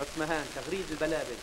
عثمان تغريد البلابل.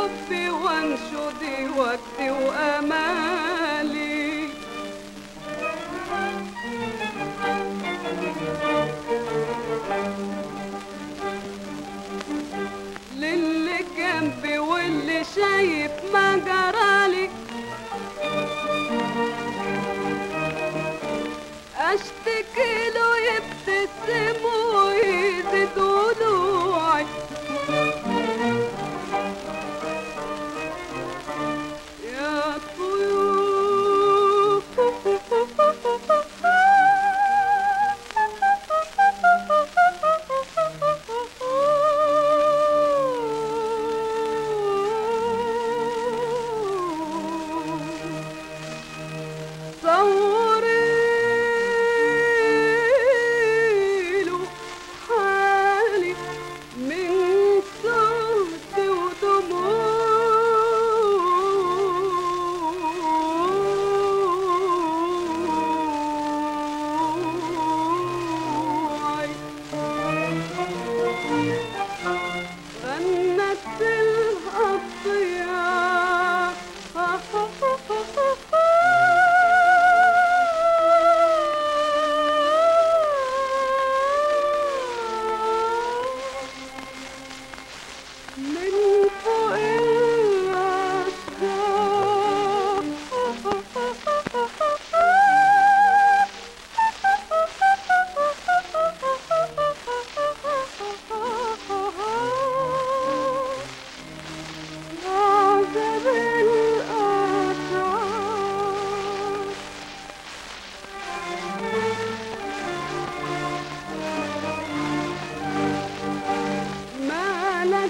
حبي وانشدي وجدي وأمالي. للي جنبي واللي شايف ما جرالي أشتكي له يبتسم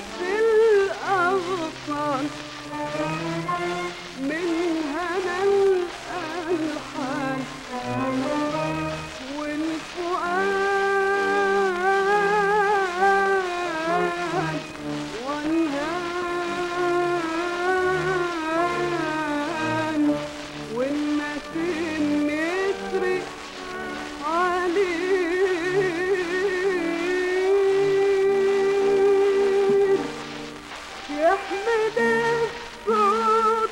Christmas. يحمد الصوت